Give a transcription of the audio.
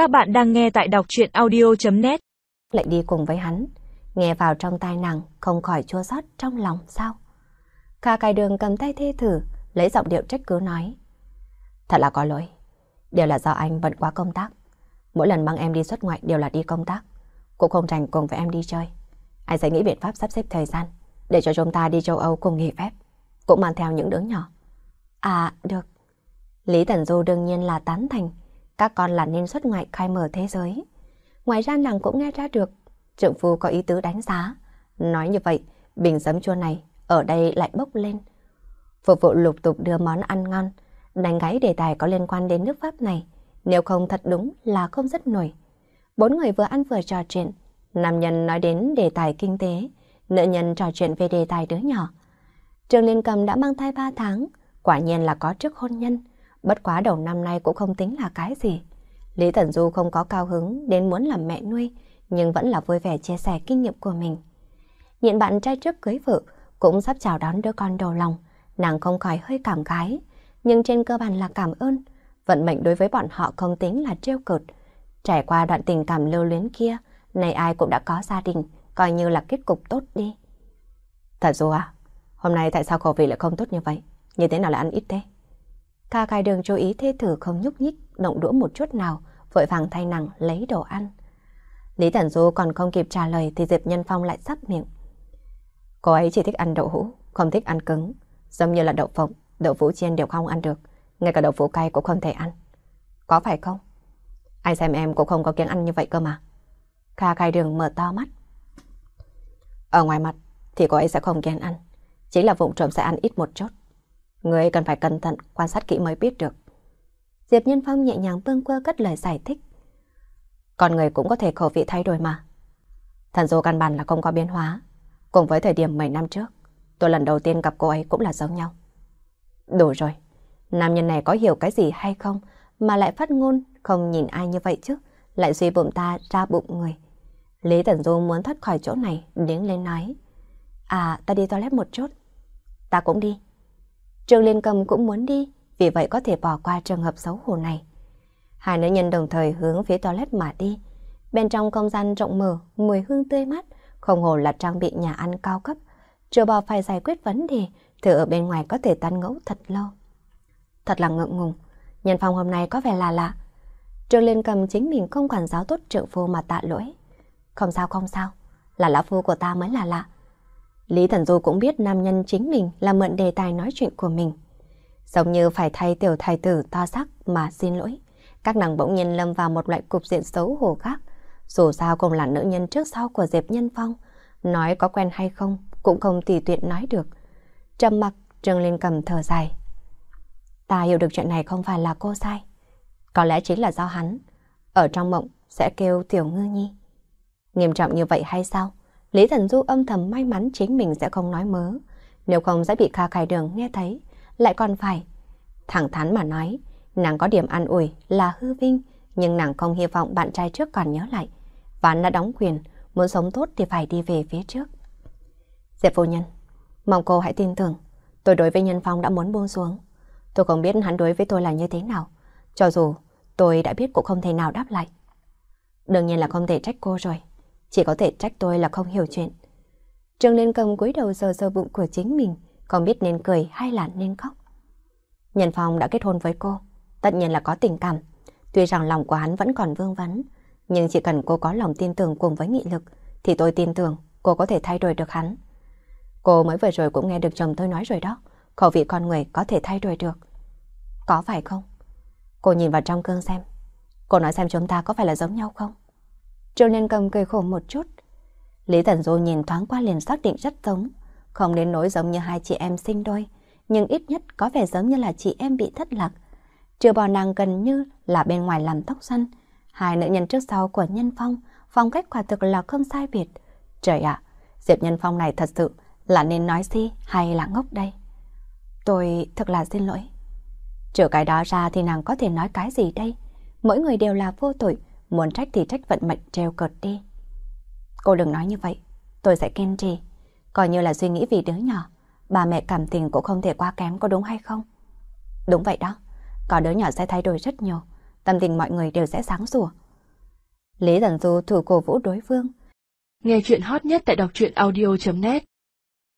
Các bạn đang nghe tại đọc chuyện audio.net Lại đi cùng với hắn, nghe vào trong tai nàng không khỏi chua xót trong lòng sao? Kha cài đường cầm tay thê thử, lấy giọng điệu trách cứ nói. Thật là có lỗi, đều là do anh bận quá công tác. Mỗi lần mang em đi xuất ngoại đều là đi công tác, cũng không rảnh cùng với em đi chơi. Anh sẽ nghĩ biện pháp sắp xếp thời gian để cho chúng ta đi châu Âu cùng nghỉ phép, cũng mang theo những đứa nhỏ. À, được. Lý Tần Du đương nhiên là tán thành, các con là nên xuất ngoại khai mở thế giới. Ngoài ra nàng cũng nghe ra được, trưởng phu có ý tứ đánh giá. Nói như vậy, bình giấm chua này ở đây lại bốc lên. Phục vụ lục tục đưa món ăn ngon, đánh gáy đề tài có liên quan đến nước Pháp này. Nếu không thật đúng là không rất nổi. Bốn người vừa ăn vừa trò chuyện. Nam nhân nói đến đề tài kinh tế, nữ nhân trò chuyện về đề tài đứa nhỏ. Trường Liên Cầm đã mang thai 3 tháng, quả nhiên là có trước hôn nhân. Bất quá đầu năm nay cũng không tính là cái gì. Lý thần Du không có cao hứng đến muốn làm mẹ nuôi, nhưng vẫn là vui vẻ chia sẻ kinh nghiệm của mình. Nhìn bạn trai trước cưới vợ, cũng sắp chào đón đứa con đầu lòng, nàng không khỏi hơi cảm khái, nhưng trên cơ bản là cảm ơn. Vận mệnh đối với bọn họ không tính là trêu cợt. Trải qua đoạn tình cảm lưu luyến kia, này ai cũng đã có gia đình, coi như là kết cục tốt đi. Thật dù à, hôm nay tại sao khẩu vị lại không tốt như vậy? Như thế nào là ăn ít thế? Ca khai đường chú ý thê thử không nhúc nhích, động đũa một chút nào, vội vàng thay nàng lấy đồ ăn. Lý Thần Du còn không kịp trả lời thì Diệp Nhân Phong lại sắp miệng. Cô ấy chỉ thích ăn đậu hũ, không thích ăn cứng. Giống như là đậu phộng, đậu phụ chiên đều không ăn được. Ngay cả đậu phụ cay cũng không thể ăn. Có phải không? Ai xem em cũng không có kiêng ăn như vậy cơ mà. Kha khai đường mở to mắt. Ở ngoài mặt thì cô ấy sẽ không kiêng ăn. Chỉ là vụng trộm sẽ ăn ít một chút. Người cần phải cẩn thận, quan sát kỹ mới biết được. Diệp Nhân Phong nhẹ nhàng bâng quơ cất lời giải thích. Con người cũng có thể khẩu vị thay đổi mà. Thần dô căn bản là không có biến hóa. Cùng với thời điểm 10 năm trước, tôi lần đầu tiên gặp cô ấy cũng là giống nhau. Đủ rồi, nam nhân này có hiểu cái gì hay không mà lại phát ngôn không nhìn ai như vậy chứ, lại suy bụng ta ra bụng người. Lý Thần Du muốn thoát khỏi chỗ này, đứng lên nói. À, ta đi toilet một chút. Ta cũng đi. Trương Liên Cầm cũng muốn đi, vì vậy có thể bỏ qua trường hợp xấu hổ này. Hai nữ nhân đồng thời hướng phía toilet mà đi. Bên trong không gian rộng mở, mùi hương tươi mát, không hồ là trang bị nhà ăn cao cấp. Trừ bỏ phải giải quyết vấn đề, thử ở bên ngoài có thể tan ngẫu thật lâu. Thật là ngượng ngùng, nhân phòng hôm nay có vẻ là lạ. Trương Liên cầm chính mình không quản giáo tốt trượng phu mà tạ lỗi. Không sao không sao, là lão phu của ta mới là lạ. Lý Thần Du cũng biết nam nhân chính mình là mượn đề tài nói chuyện của mình. Giống như phải thay tiểu thái tử to sắc mà xin lỗi. Các nàng bỗng nhiên lâm vào một loại cục diện xấu hổ khác. Dù sao cũng là nữ nhân trước sau của Diệp Nhân Phong. Nói có quen hay không cũng không tùy tiện nói được. Trầm mặc, Trương Liên cầm thở dài. Ta hiểu được chuyện này không phải là cô sai. Có lẽ chính là do hắn. Ở trong mộng sẽ kêu tiểu ngư nhi. Nghiêm trọng như vậy hay sao? Lý Thần Du âm thầm may mắn chính mình sẽ không nói mớ. Nếu không sẽ bị Kha Khải Đường nghe thấy, lại còn phải. Thẳng thắn mà nói, nàng có điểm an ủi là hư vinh, nhưng nàng không hy vọng bạn trai trước còn nhớ lại. Ván đã đóng quyền, muốn sống tốt thì phải đi về phía trước. Diệp phu nhân, mong cô hãy tin tưởng, tôi đối với Nhân Phong đã muốn buông xuống. Tôi không biết hắn đối với tôi là như thế nào, cho dù tôi đã biết cũng không thể nào đáp lại. Đương nhiên là không thể trách cô rồi chỉ có thể trách tôi là không hiểu chuyện. Trương Liên Cầm cúi đầu sờ sờ bụng của chính mình, không biết nên cười hay là nên khóc. Nhân Phong đã kết hôn với cô, tất nhiên là có tình cảm. Tuy rằng lòng của hắn vẫn còn vương vấn, nhưng chỉ cần cô có lòng tin tưởng cùng với nghị lực, thì tôi tin tưởng cô có thể thay đổi được hắn. Cô mới vừa rồi cũng nghe được chồng tôi nói rồi đó, khẩu vị con người có thể thay đổi được. Có phải không? Cô nhìn vào trong gương xem. Cô nói xem chúng ta có phải là giống nhau không? Trương Liên Cầm cười khổ một chút. Lý Thần Du nhìn thoáng qua liền xác định rất giống. Không đến nỗi giống như hai chị em sinh đôi, nhưng ít nhất có vẻ giống như là chị em bị thất lạc. Trừ bỏ nàng gần như là bên ngoài làm tóc xanh. Hai nữ nhân trước sau của Nhân Phong, phong cách quả thực là không sai biệt. Trời ạ, Diệp Nhân Phong này thật sự là nên nói gì hay là ngốc đây? Tôi thật là xin lỗi. Trừ cái đó ra thì nàng có thể nói cái gì đây? Mỗi người đều là vô tội, muốn trách thì trách vận mệnh treo cợt đi. Cô đừng nói như vậy, tôi sẽ kiên trì. Coi như là suy nghĩ vì đứa nhỏ, bà mẹ cảm tình cũng không thể quá kém có đúng hay không? Đúng vậy đó, có đứa nhỏ sẽ thay đổi rất nhiều, tâm tình mọi người đều sẽ sáng sủa. Lý Thần Du thủ cổ vũ đối phương. Nghe chuyện hot nhất tại đọc truyện audio.net